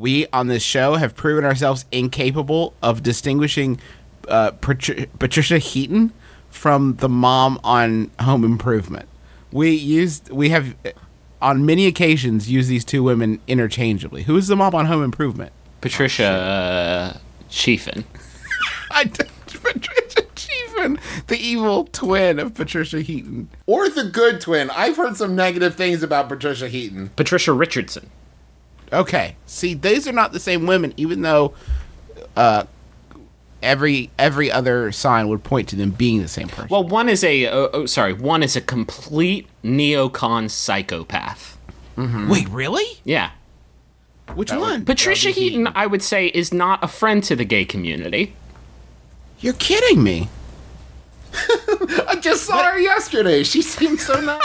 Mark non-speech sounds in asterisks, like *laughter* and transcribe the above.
we on this show have proven ourselves incapable of distinguishing uh, Patri- Patricia Heaton from the mom on Home Improvement. We used we have uh, on many occasions used these two women interchangeably. Who is the mom on Home Improvement? Patricia uh, Chiefin. *laughs* I Patricia Chiefin, the evil twin of Patricia Heaton. Or the good twin. I've heard some negative things about Patricia Heaton. Patricia Richardson. Okay, see, these are not the same women, even though uh, every every other sign would point to them being the same person. Well, one is a oh, oh, sorry, one is a complete neocon psychopath. Wait, really? Yeah. Which would- one? Patricia That'd be Heaton, I would say, is not a friend to the gay community. You're kidding me. *laughs* I just saw her yesterday. She seems so *laughs* nice.